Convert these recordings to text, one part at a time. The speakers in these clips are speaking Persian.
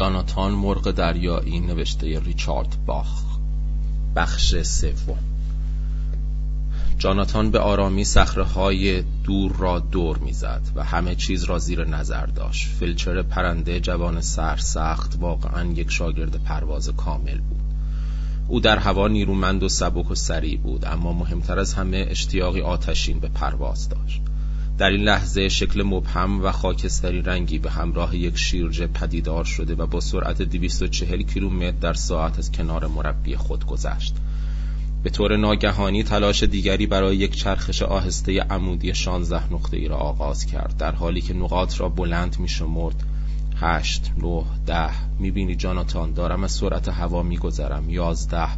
جاناتان مرغ دریایی نوشته ریچارد باخ. بخش سوم. جاناتان به آرامی های دور را دور می‌زد و همه چیز را زیر نظر داشت. فلچر پرنده جوان سرسخت واقعا یک شاگرد پرواز کامل بود. او در هوا نیرومند و سبک و سریع بود اما مهمتر از همه اشتیاقی آتشین به پرواز داشت. در این لحظه شکل مبهم و خاکستری رنگی به همراه یک شیرجه پدیدار شده و با سرعت 240 کیلومتر در ساعت از کنار مربی خود گذشت. به طور ناگهانی تلاش دیگری برای یک چرخش آهسته عمودی 16 نقطه ای را آغاز کرد در حالی که نقاط را بلند می شمرد. هشت، نه، ده. می‌بینی جاناتان دارم از سرعت هوا میگذرم. یازده.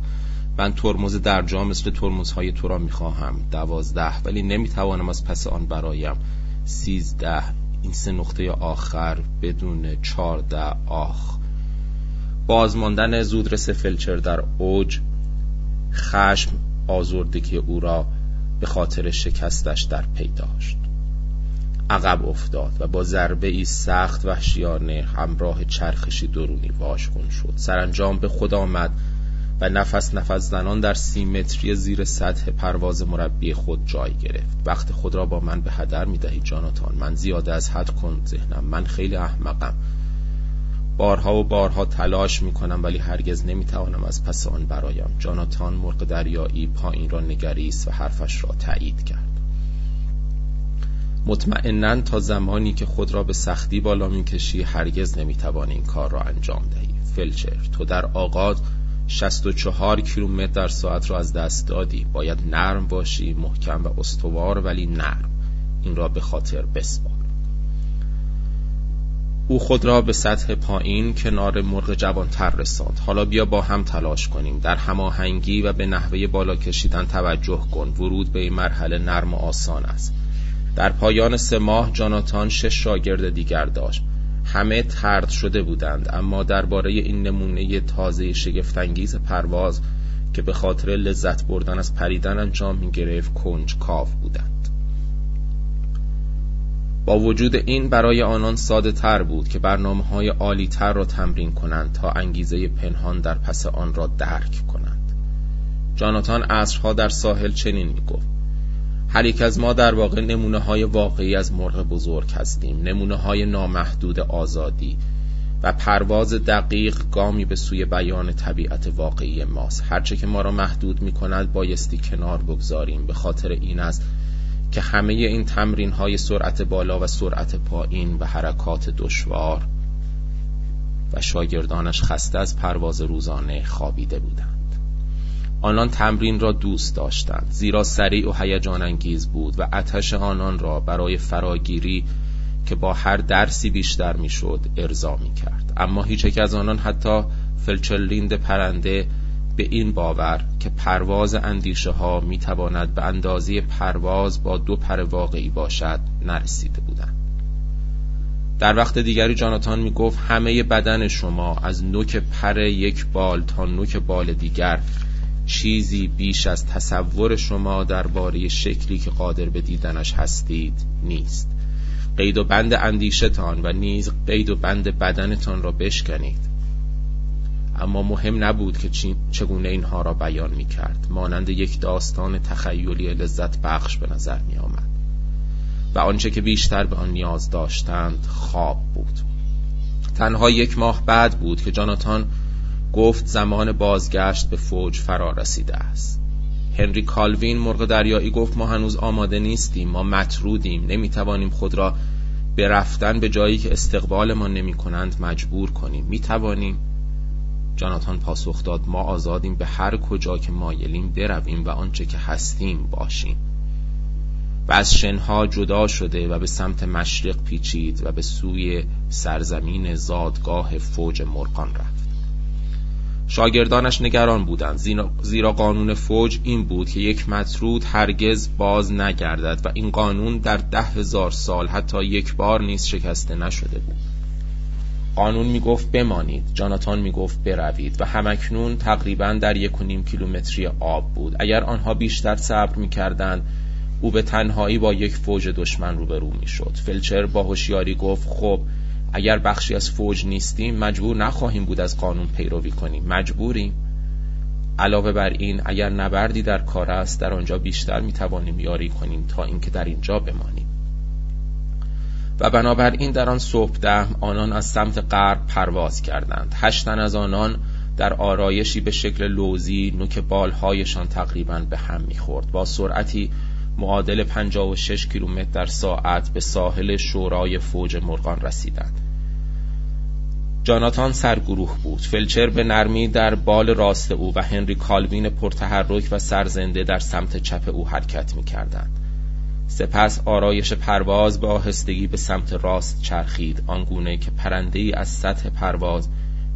من ترمز درجا مثل ترمزهای تو را می‌خواهم. دوازده. ولی نمی‌توانم از پس آن برایم. سیزده. این سه نقطه آخر بدون چارده آخ. بازماندن زودرس فلچر در اوج. خشم آزردگی او را به خاطر شکستش در پی داشت. عقب افتاد و با ضربه ای سخت وحشیانه همراه چرخشی درونی واژگون شد. سرانجام به خود آمد. و نفس نفس زنان در سیمتری زیر سطح پرواز مربی خود جای گرفت. وقت خود را با من به هدر می دهید جاناتان. من زیاده از حد کن ذهنم. من خیلی احمقم. بارها و بارها تلاش می کنم ولی هرگز نمی توانم از پس آن برایم. جاناتان مرغ دریایی پایین را نگریست و حرفش را تایید کرد. مطمئنا تا زمانی که خود را به سختی بالا می‌کشی هرگز نمی‌توانی این کار را انجام دهی. فلچر تو در آغاز 64 کیلومتر در ساعت را از دست دادی. باید نرم باشی محکم و استوار ولی نرم. این را به خاطر بسپار. او خود را به سطح پایین کنار مرغ جوانتر رساند. حالا بیا با هم تلاش کنیم. در هماهنگی و به نحوه بالا کشیدن توجه کن. ورود به این مرحله نرم و آسان است. در پایان سه ماه جاناتان شش شاگرد دیگر داشت. همه ترد شده بودند. اما درباره این نمونه تازه شگفتانگیز پرواز که به خاطر لذت بردن از پریدن انجام می گرفت کنج کاف بودند. با وجود این برای آنان ساده تر بود که برنامه های عالی تر را تمرین کنند تا انگیزه پنهان در پس آن را درک کنند. جاناتان عصرها در ساحل چنین می گفت هر یک از ما در واقع نمونه های واقعی از مرغ بزرگ هستیم نمونه های نامحدود آزادی و پرواز دقیق گامی به سوی بیان طبیعت واقعی ماست. هرچه که ما را محدود می کند بایستی کنار بگذاریم. به خاطر این است که همه این تمرین های سرعت بالا و سرعت پایین و حرکات دشوار و شاگردانش خسته از پرواز روزانه خوابیده بودند. آنان تمرین را دوست داشتند زیرا سریع و هیجان انگیز بود و اتش آنان را برای فراگیری که با هر درسی بیشتر می‌شد ارضا می کرد اما هیچ یک از آنان حتی فلچرلیند پرنده به این باور که پرواز اندیشه ها می تواند به اندازه پرواز با دو پر واقعی باشد نرسیده بودند. در وقت دیگری جاناتان می گفت همه بدن شما از نوک پر یک بال تا نوک بال دیگر چیزی بیش از تصور شما درباره شکلی که قادر به دیدنش هستید نیست. قید و بند اندیشتان و نیز قید و بند بدنتان را بشکنید. اما مهم نبود که چگونه اینها را بیان می کرد مانند یک داستان تخیلی لذت بخش به نظر می آمد و آنچه که بیشتر به آن نیاز داشتند خواب بود. تنها یک ماه بعد بود که جاناتان گفت زمان بازگشت به فوج فرا رسیده است. هنری کالوین مرغ دریایی گفت ما هنوز آماده نیستیم ما مطرودیم نمی‌توانیم خود را به رفتن به جایی که استقبال ما نمی کنند مجبور کنیم. می توانیم. جاناتان پاسخ داد ما آزادیم به هر کجا که مایلیم برویم و آنچه که هستیم باشیم. و از شنها جدا شده و به سمت مشرق پیچید و به سوی سرزمین زادگاه فوج مرغان رفت. شاگردانش نگران بودند. زیرا قانون فوج این بود که یک مطرود هرگز باز نگردد و این قانون در ده هزار سال حتی یک بار نیز شکسته نشده بود. قانون می گفت بمانید. جاناتان می گفت بروید و همکنون تقریبا در یک و نیم کیلومتری آب بود. اگر آنها بیشتر صبر می کردن او به تنهایی با یک فوج دشمن روبرو می شد فلچر با هوشیاری گفت خب اگر بخشی از فوج نیستیم مجبور نخواهیم بود از قانون پیروی کنیم. مجبوریم. علاوه بر این اگر نبردی در کار است در آنجا بیشتر می‌توانیم یاری کنیم تا اینکه در اینجا بمانیم. و بنابراین در آن صبح دهم آنان از سمت غرب پرواز کردند. هشتن از آنان در آرایشی به شکل لوزی نوک بالهایشان تقریبا به هم می‌خورد. با سرعتی معادل 56 کیلومتر در ساعت به ساحل شورای فوج مرغان رسیدند. جاناتان سرگروه بود فلچر به نرمی در بال راست او و هنری کالوین پرتحرک و سرزنده در سمت چپ او حرکت می کردند. سپس آرایش پرواز به آهستگی به سمت راست چرخید آنگونه که پرنده ای از سطح پرواز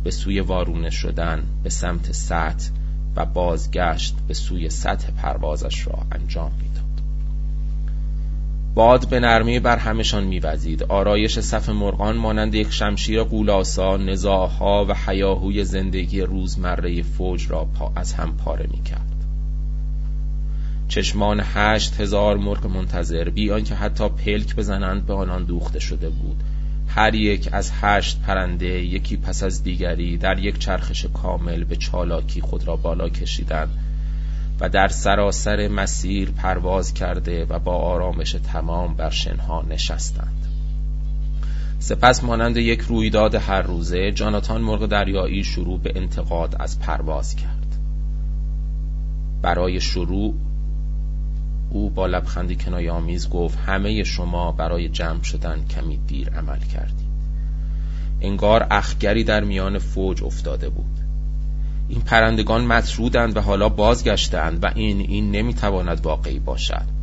به سوی وارونه شدن به سمت سطح و بازگشت به سوی سطح پروازش را انجام می‌داد. باد به نرمی بر همشان میوزید. آرایش صف مرغان مانند یک شمشیر قولاسا نزاعها و حیاهوی زندگی روزمره فوج را پا از هم پاره می‌کرد. چشمان هشت هزار مرغ منتظر بی که حتی پلک بزنند به آنان دوخته شده بود. هر یک از هشت پرنده یکی پس از دیگری در یک چرخش کامل به چالاکی خود را بالا کشیدند. و در سراسر مسیر پرواز کرده و با آرامش تمام بر شنها نشستند. سپس مانند یک رویداد هر روزه جاناتان مرغ دریایی شروع به انتقاد از پرواز کرد. برای شروع او با لبخندی کنایامیز گفت همه شما برای جمع شدن کمی دیر عمل کردید. انگار اخگری در میان فوج افتاده بود. این پرندگان مطرودند و حالا بازگشتند و این این نمی‌تواند واقعی باشد.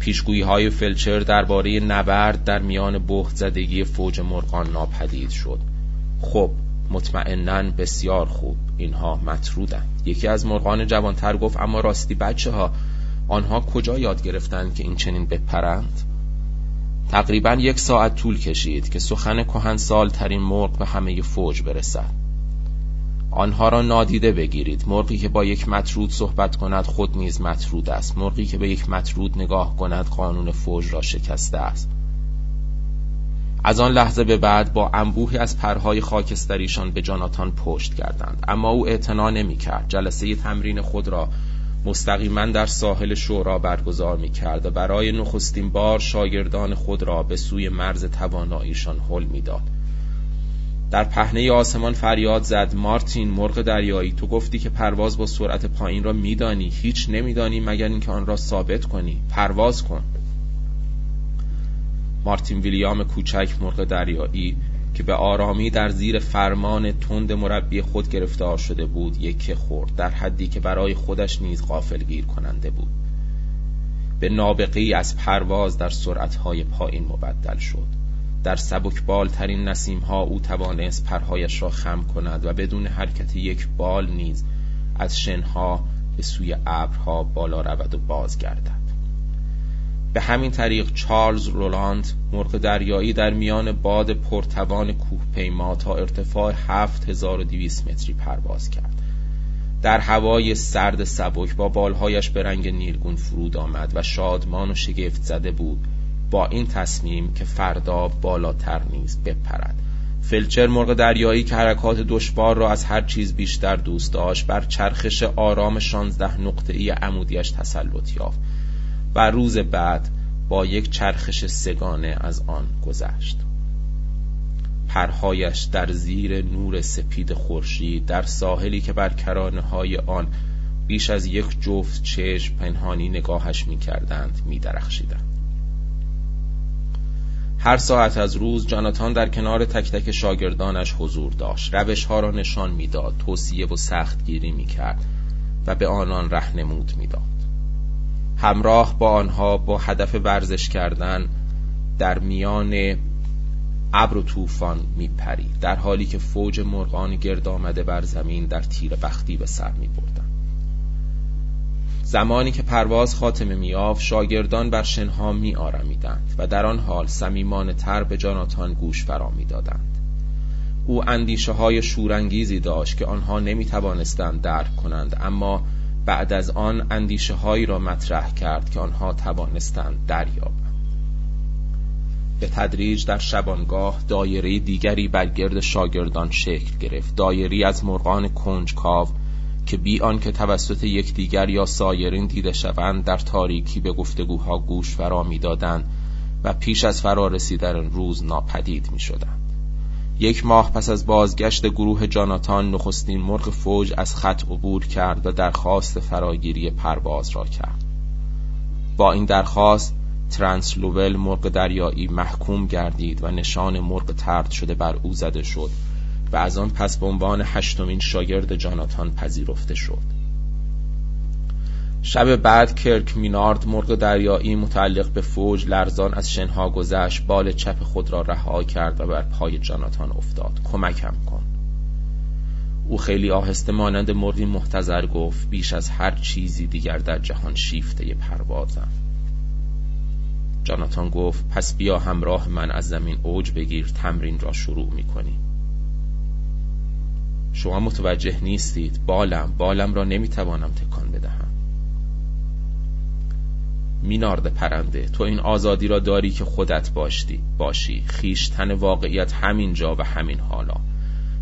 پیشگویی های فلچر درباره نبرد در میان بهت زدگی فوج مرغان ناپدید شد. خب مطمئنا بسیار خوب اینها مطرودند. یکی از مرغان جوانتر گفت اما راستی بچه ها آنها کجا یاد گرفتند که این چنین بپرند؟ تقریبا یک ساعت طول کشید که سخن کهن سال ترین مرغ به همه فوج برسد. آنها را نادیده بگیرید. مرغی که با یک مطرود صحبت کند خود نیز مطرود است. مرغی که به یک مطرود نگاه کند قانون فوج را شکسته است. از آن لحظه به بعد با انبوهی از پرهای خاکستریشان به جاناتان پشت کردند اما او اعتنا نمی کرد جلسه تمرین خود را مستقیما در ساحل شورا برگزار می کرد و برای نخستین بار شاگردان خود را به سوی مرز تواناییشان حل می‌داد. در پهنه آسمان فریاد زد مارتین مرغ دریایی تو گفتی که پرواز با سرعت پایین را میدانی هیچ نمیدانی مگر اینکه آن را ثابت کنی پرواز کن. مارتین ویلیام کوچک مرغ دریایی که به آرامی در زیر فرمان تند مربی خود گرفتار شده بود یکی خورد در حدی که برای خودش نیز گیر کننده بود. به نابقی از پرواز در سرعتهای پایین مبدل شد. در بالترین نسیم ها او توانست پرهایش را خم کند و بدون حرکت یک بال نیز از شنها به سوی ابرها بالا رود و بازگردد. به همین طریق چارلز رولاند مرغ دریایی در میان باد پرتوان کوه پیما تا ارتفاع 7200 متری پرواز کرد. در هوای سرد سبک با بالهایش به رنگ نیلگون فرود آمد و شادمان و شگفت زده بود. با این تصمیم که فردا بالاتر نیز بپرد فلچر مرغ دریایی که حرکات دشوار را از هر چیز بیشتر دوست داشت بر چرخش آرام شانزده نقطه ای عمودیش تسلط یافت و روز بعد با یک چرخش سگانه از آن گذشت پرهایش در زیر نور سپید خورشید در ساحلی که بر کرانه های آن بیش از یک جفت چشم پنهانی نگاهش می کردند می درخشیدند. هر ساعت از روز جاناتان در کنار تک تک شاگردانش حضور داشت. روش ها را نشان می‌داد توصیه و سختگیری می کرد و به آنان رهنمود می‌داد. همراه با آنها با هدف ورزش کردن در میان ابر و طوفان میپرید در حالی که فوج مرغان گرد آمده بر زمین در تیر بختی به سر می زمانی که پرواز خاتمه میافت شاگردان بر شنها می آرمیدند و در آن حال سمیمان تر به جاناتان گوش فرا دادند او اندیشه های شورانگیزی داشت که آنها نمی توانستند درک کنند اما بعد از آن اندیشه هایی را مطرح کرد که آنها توانستند دریابند. به تدریج در شبانگاه دایره دیگری بر گرد شاگردان شکل گرفت. دایری از مرغان کنجکاو که بی آنکه توسط یکدیگر یا سایرین دیده شوند در تاریکی به گفتگوها گوش فرا می‌دادند و پیش از فرا رسیدن روز ناپدید می شدند. یک ماه پس از بازگشت گروه جاناتان نخستین مرغ فوج از خط عبور کرد و درخواست فراگیری پرواز را کرد با این درخواست ترانسلوول مرغ دریایی محکوم گردید و نشان مرغ ترد شده بر او زده شد و از آن پس به عنوان هشتمین شاگرد جاناتان پذیرفته شد. شب بعد کرک مینارد مرغ دریایی متعلق به فوج لرزان از شنها گذشت بال چپ خود را رها کرد و بر پای جاناتان افتاد. کمکم کن. او خیلی آهسته مانند مرغی محتظر گفت بیش از هر چیزی دیگر در جهان شیفته پروازم. جاناتان گفت پس بیا همراه من از زمین اوج بگیر تمرین را شروع می کنی. شما متوجه نیستید بالم بالم را نمی توانم تکان بدهم. مینارد پرنده تو این آزادی را داری که خودت باشی باشی. خیشتن واقعیت همین جا و همین حالا.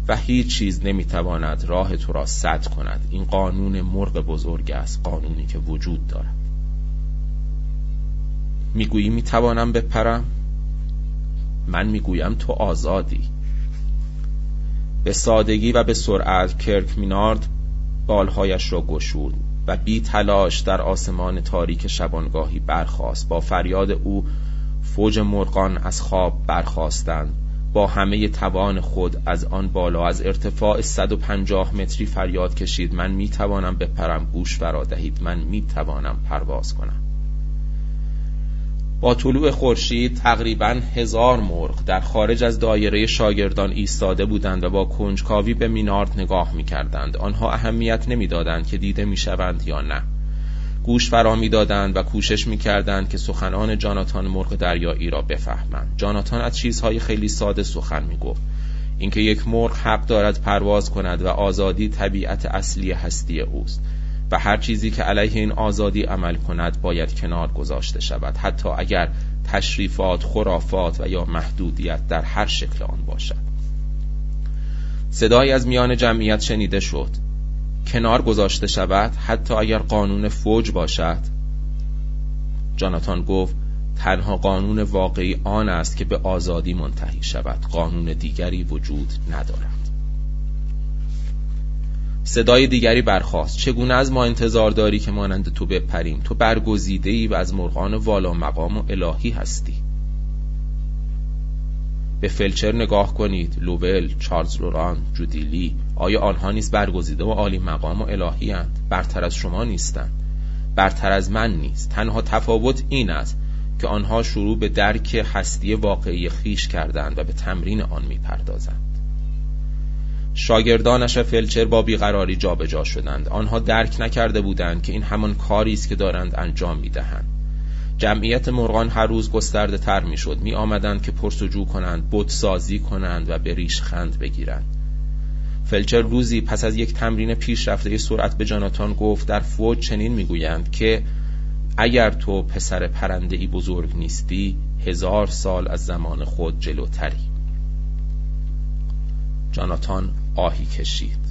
و هیچ چیز نمی‌تواند راه تو را سد کند. این قانون مرغ بزرگ است قانونی که وجود دارد. می‌گویی می‌توانم بپرم؟ من می‌گویم تو آزادی. به سادگی و به سرعت کرک مینارد بالهایش را گشود و بی تلاش در آسمان تاریک شبانگاهی برخاست. با فریاد او فوج مرغان از خواب برخواستند با همه توان خود از آن بالا از ارتفاع 150 متری فریاد کشید. من می توانم بپرم گوش فرا دهید. من می توانم پرواز کنم. با طلوع خورشید تقریبا هزار مرغ در خارج از دایره شاگردان ایستاده بودند و با کنجکاوی به مینارد نگاه می کردند. آنها اهمیت نمی‌دادند که دیده می شوند یا نه. گوش فرا می‌دادند و کوشش می‌کردند که سخنان جاناتان مرغ دریایی را بفهمند جاناتان از چیزهای خیلی ساده سخن می‌گفت اینکه یک مرغ حق دارد پرواز کند و آزادی طبیعت اصلی هستی اوست و هر چیزی که علیه این آزادی عمل کند باید کنار گذاشته شود. حتی اگر تشریفات خرافات و یا محدودیت در هر شکل آن باشد. صدایی از میان جمعیت شنیده شد. کنار گذاشته شود. حتی اگر قانون فوج باشد. جاناتان گفت تنها قانون واقعی آن است که به آزادی منتهی شود. قانون دیگری وجود ندارد. صدای دیگری برخاست. چگونه از ما انتظار داری که مانند تو بپریم؟ تو برگزیده ای و از مرغان والا مقام و الهی هستی. به فلچر نگاه کنید. لوول چارلز لوران جودیلی آیا آنها نیز برگزیده و عالی مقام و الهی هند؟ برتر از شما نیستند برتر از من نیست. تنها تفاوت این است که آنها شروع به درک هستی واقعی خیش کردند و به تمرین آن می‌پردازند. شاگردانش فلچر با بیقراری جابجا شدند. آنها درک نکرده بودند که این همان کاری است که دارند انجام می‌دهند. جمعیت مرغان هر روز گسترده تر می شد می آمدند که پرسجو کنند بت سازی کنند و به ریش خند بگیرند. فلچر روزی پس از یک تمرین پیشرفته سرعت به جاناتان گفت در فوج چنین می‌گویند که اگر تو پسر پرنده ای بزرگ نیستی هزار سال از زمان خود جلوتری. جاناتان آهی کشید.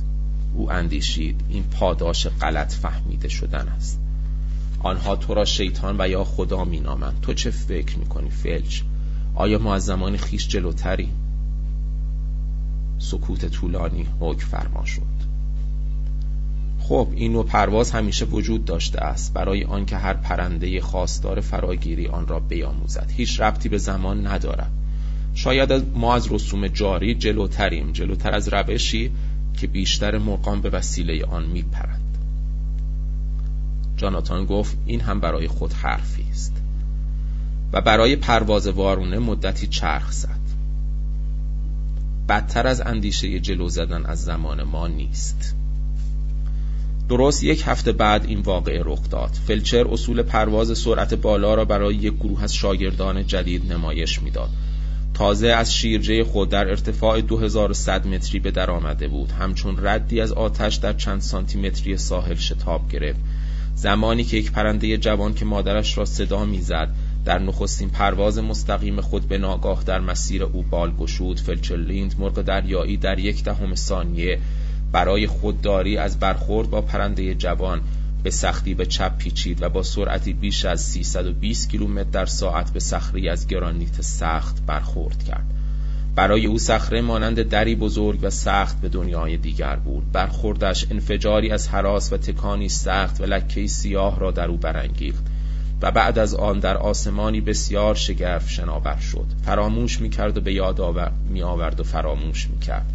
او اندیشید این پاداش غلط فهمیده شدن است. آنها تو را شیطان و یا خدا مینامند. تو چه فکر می‌کنی فلچ آیا ما از زمان خیش جلوتری؟ سکوت طولانی حکم فرما شد. خب این نوع پرواز همیشه وجود داشته است. برای آنکه هر پرنده خواستار فراگیری آن را بیاموزد. هیچ ربطی به زمان ندارد. شاید ما از رسوم جاری جلوتریم جلوتر از روشی که بیشتر مقام به وسیله آن میپرند جاناتان گفت این هم برای خود حرفی است و برای پرواز وارونه مدتی چرخ زد. بدتر از اندیشه جلو زدن از زمان ما نیست. درست یک هفته بعد این واقعه رخ داد. فلچر اصول پرواز سرعت بالا را برای یک گروه از شاگردان جدید نمایش می‌داد. تازه از شیرجه خود در ارتفاع 2100 متری به در آمده بود. همچون ردی از آتش در چند سانتی متری ساحل شتاب گرفت. زمانی که یک پرنده جوان که مادرش را صدا می‌زد در نخستین پرواز مستقیم خود به ناگاه در مسیر او بال گشود فلچرلیند مرغ دریایی در یک دهم ثانیه برای خودداری از برخورد با پرنده جوان به سختی به چپ پیچید و با سرعتی بیش از 320 کیلومتر در ساعت به صخره از گرانیت سخت برخورد کرد. برای او صخره مانند دری بزرگ و سخت به دنیای دیگر بود. برخوردش انفجاری از حراس و تکانی سخت و لکه سیاه را در او برانگیخت و بعد از آن در آسمانی بسیار شگرف شناور شد. فراموش می‌کرد و به یاد آور... می آورد و فراموش می‌کرد.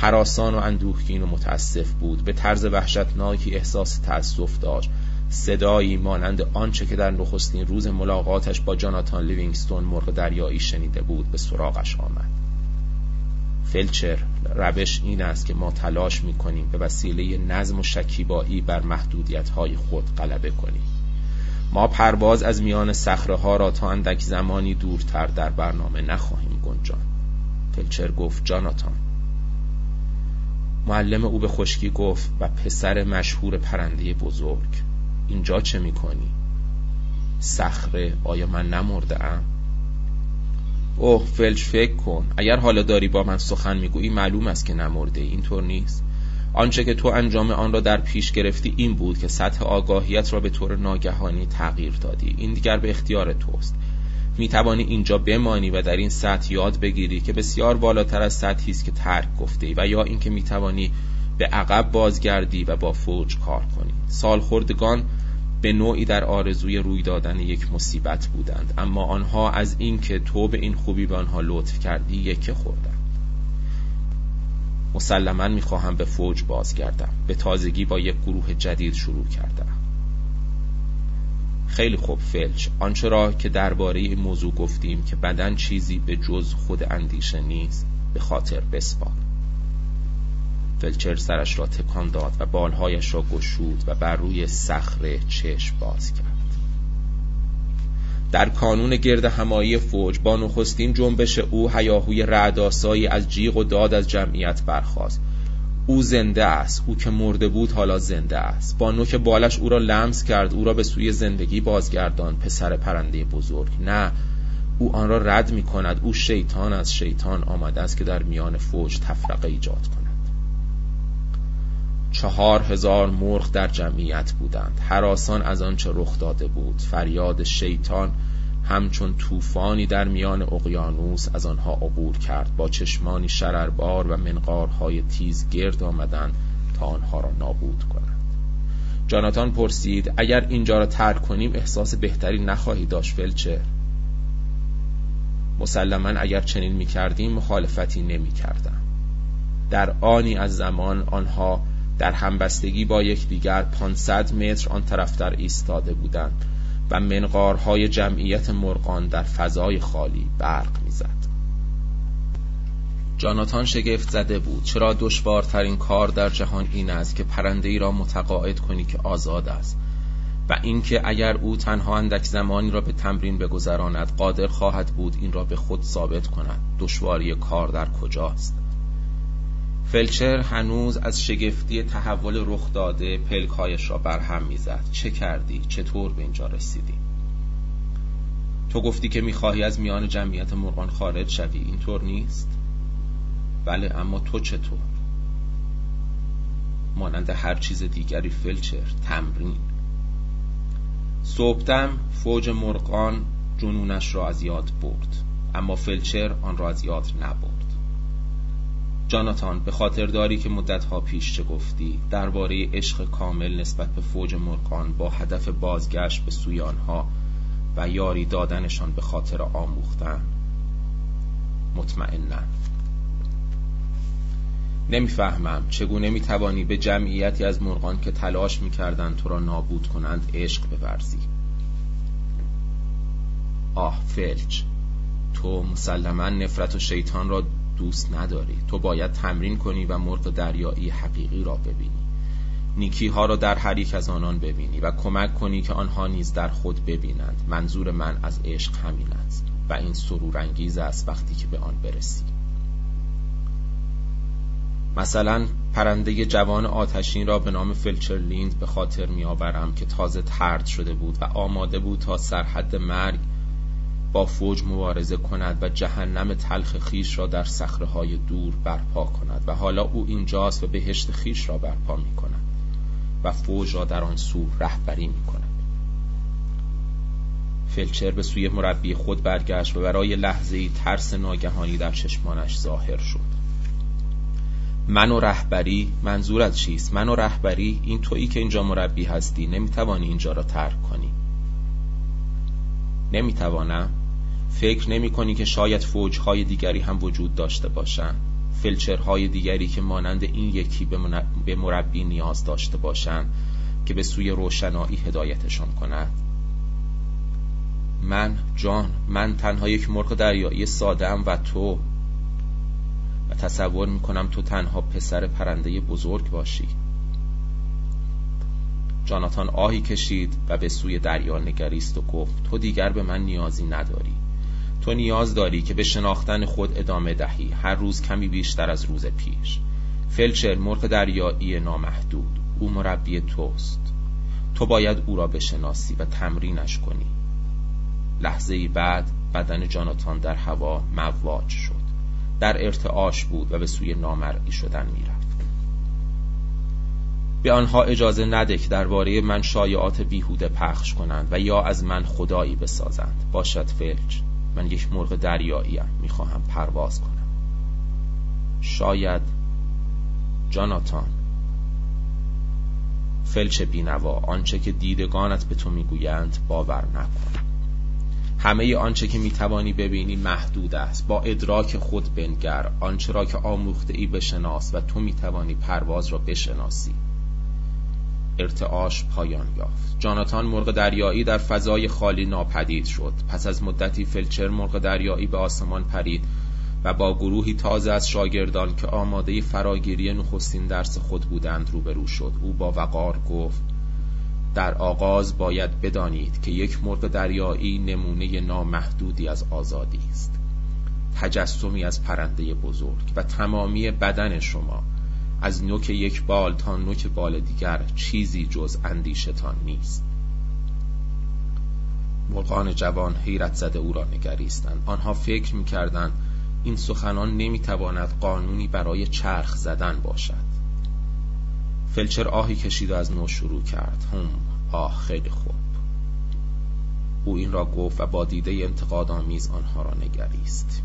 حراسان و اندوهگین و متاسف بود. به طرز وحشتناکی احساس تأسف داشت. صدایی مانند آنچه که در نخستین روز ملاقاتش با جاناتان لیوینگستون مرغ دریایی شنیده بود به سراغش آمد. فلچر روش این است که ما تلاش می کنیم به وسیله نظم و شکیبایی بر محدودیت های خود غلبه کنیم. ما پرواز از میان صخره ها را تا اندک زمانی دورتر در برنامه نخواهیم گنجان. فلچر گفت جاناتان معلم او به خشکی گفت و پسر مشهور پرنده بزرگ اینجا چه می‌کنی؟ صخره آیا من نمرده ام؟ اوه فلچ فکر کن اگر حالا داری با من سخن می‌گویی معلوم است که نمرده اینطور نیست آنچه که تو انجام آن را در پیش گرفتی این بود که سطح آگاهیت را به طور ناگهانی تغییر دادی این دیگر به اختیار توست می توانی اینجا بمانی و در این سطح یاد بگیری که بسیار بالاتر از سطحی است که ترک گفته و یا اینکه می توانی به عقب بازگردی و با فوج کار کنی. سالخوردگان به نوعی در آرزوی روی دادن یک مصیبت بودند اما آنها از اینکه تو به این خوبی به آنها لطف کردی یکه خوردند. مسلما می‌خواهم به فوج بازگردم. به تازگی با یک گروه جدید شروع کردم. خیلی خوب فلچ آنچه را که درباره این موضوع گفتیم که بدن چیزی به جز خود اندیشه نیست به خاطر بسپار. فلچر سرش را تکان داد و بالهایش را گشود و بر روی صخره چشم باز کرد. در کانون گرد همایی فوج با نخستین جنبش او هیاهوی رعداسایی از جیغ و داد از جمعیت برخاست. او زنده است. او که مرده بود حالا زنده است. با نوک بالش او را لمس کرد. او را به سوی زندگی بازگردان پسر پرنده بزرگ. نه او آن را رد می کند او شیطان از شیطان آمده است که در میان فوج تفرقه ایجاد کند. چهار هزار مرغ در جمعیت بودند. حراسان از آنچه رخ داده بود. فریاد شیطان همچون طوفانی در میان اقیانوس از آنها عبور کرد با چشمانی شرربار و منقارهای تیز گرد آمدند تا آنها را نابود کنند. جاناتان پرسید اگر اینجا را ترک کنیم احساس بهتری نخواهی داشت فلچر مسلما اگر چنین می کردیم مخالفتی نمی کردم. در آنی از زمان آنها در همبستگی با یکدیگر 500 متر آن طرفتر ایستاده بودند. و منقارهای جمعیت مرغان در فضای خالی برق می‌زد. جاناتان شگفت زده بود چرا دشوارترین کار در جهان این است که پرنده ای را متقاعد کنی که آزاد است؟ و اینکه اگر او تنها اندک زمانی را به تمرین بگذراند قادر خواهد بود این را به خود ثابت کند. دشواری کار در کجاست؟ فلچر هنوز از شگفتی تحول رخ داده پلکایش را برهم می‌زد. چه کردی؟ چطور به اینجا رسیدی؟ تو گفتی که می‌خواهی از میان جمعیت مرغان خارج شوی. اینطور نیست؟ بله اما تو چطور؟ مانند هر چیز دیگری فلچر تمرین. صبحدم فوج مرغان جنونش را از یاد برد اما فلچر آن را از یاد نبرد. جاناتان به خاطر داری که مدتها پیش چه گفتی درباره عشق کامل نسبت به فوج مرغان با هدف بازگشت به سوی آنها و یاری دادنشان به خاطر آموختن. مطمئنا نمی‌فهمم چگونه می‌توانی به جمعیتی از مرغان که تلاش می‌کردند تو را نابود کنند عشق بورزی. آه فلچ تو مسلما نفرت و شیطان را دوست نداری. تو باید تمرین کنی و مرغ دریایی حقیقی را ببینی. نیکی ها را در هر یک از آنان ببینی و کمک کنی که آنها نیز در خود ببینند. منظور من از عشق همین است و این سرور انگیز است وقتی که به آن برسی. مثلا پرنده جوان آتشین را به نام فلچرلیند به خاطر میآورم که تازه ترد شده بود و آماده بود تا سرحد مرگ با فوج مبارزه کند و جهنم تلخ خیش را در های دور برپا کند و حالا او اینجاست و بهشت خیش را برپا می کند و فوج را در آن سو رهبری می کند فلچر به سوی مربی خود برگشت و برای لحظه ای ترس ناگهانی در چشمانش ظاهر شد. من و رهبری منظورت چیست؟ من و رهبری این تویی که اینجا مربی هستی نمی‌توانی اینجا را ترک کنی. نمی‌توانم. فکر نمی کنی که شاید فوجهای دیگری هم وجود داشته باشند فلچرهای دیگری که مانند این یکی به مربی نیاز داشته باشند که به سوی روشنایی هدایتشان کند من جان من تنها یک مرغ دریایی سادم و تو. و تصور می‌کنم تو تنها پسر پرنده بزرگ باشی. جاناتان آهی کشید و به سوی دریا نگریست و گفت تو دیگر به من نیازی نداری. تو نیاز داری که به شناختن خود ادامه دهی. هر روز کمی بیشتر از روز پیش. فلچر مرغ دریایی نامحدود. او مربی توست. تو باید او را بشناسی و تمرینش کنی. لحظه بعد بدن جاناتان در هوا مواج شد. در ارتعاش بود و به سوی نامرئی شدن می‌رفت. به آنها اجازه نده که درباره من شایعات بیهوده پخش کنند و یا از من خدایی بسازند. باشد فلج من یک مرغ دریاییم می‌خواهم پرواز کنم. شاید جاناتان فلچ بینوا آنچه که دیدگانت به تو می‌گویند باور نکن. همه آنچه که می‌توانی ببینی محدود است. با ادراک خود بنگر آنچه را که آموخته ای بشناس و تو می‌توانی پرواز را بشناسی. ارتعاش پایان یافت. جاناتان مرغ دریایی در فضای خالی ناپدید شد. پس از مدتی فلچر مرغ دریایی به آسمان پرید و با گروهی تازه از شاگردان که آماده فراگیری نخستین درس خود بودند روبرو شد. او با وقار گفت در آغاز باید بدانید که یک مرغ دریایی نمونه نامحدودی از آزادی است. تجسمی از پرنده بزرگ و تمامی بدن شما از نوک یک بال تا نوک بال دیگر چیزی جز اندیشتان نیست. مرغان جوان حیرت زده او را نگریستند. آنها فکر می‌کردند این سخنان نمی‌تواند قانونی برای چرخ زدن باشد. فلچر آهی کشید و از نو شروع کرد. هم آه خیلی خوب. او این را گفت و با دیده انتقاد آمیز آنها را نگریست.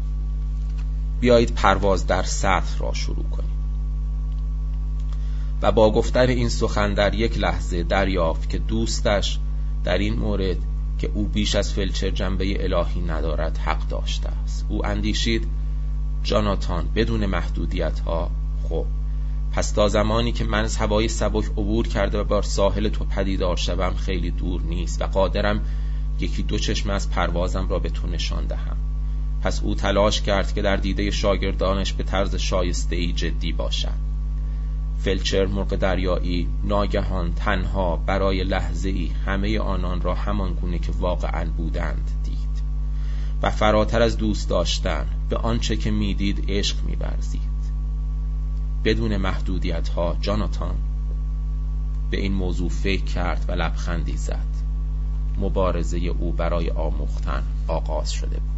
بیایید پرواز در سطح را شروع کنیم. و با گفتن این سخن در یک لحظه دریافت که دوستش در این مورد که او بیش از فلچر جنبه الهی ندارد حق داشته است. او اندیشید جاناتان بدون محدودیت ها خب پس تا زمانی که من از هوای سبک عبور کرده و بر ساحل تو پدیدار شوم خیلی دور نیست و قادرم یکی دو چشم از پروازم را به تو نشان دهم. پس او تلاش کرد که در دیده شاگردانش به طرز شایسته ای جدی باشد. فلچر مرغ دریایی ناگهان تنها برای لحظه ای همه آنان را همان گونه که واقعا بودند دید و فراتر از دوست داشتن به آنچه که می‌دید عشق میورزید. بدون محدودیت ها جاناتان به این موضوع فکر کرد و لبخندی زد. مبارزه او برای آموختن آغاز شده بود.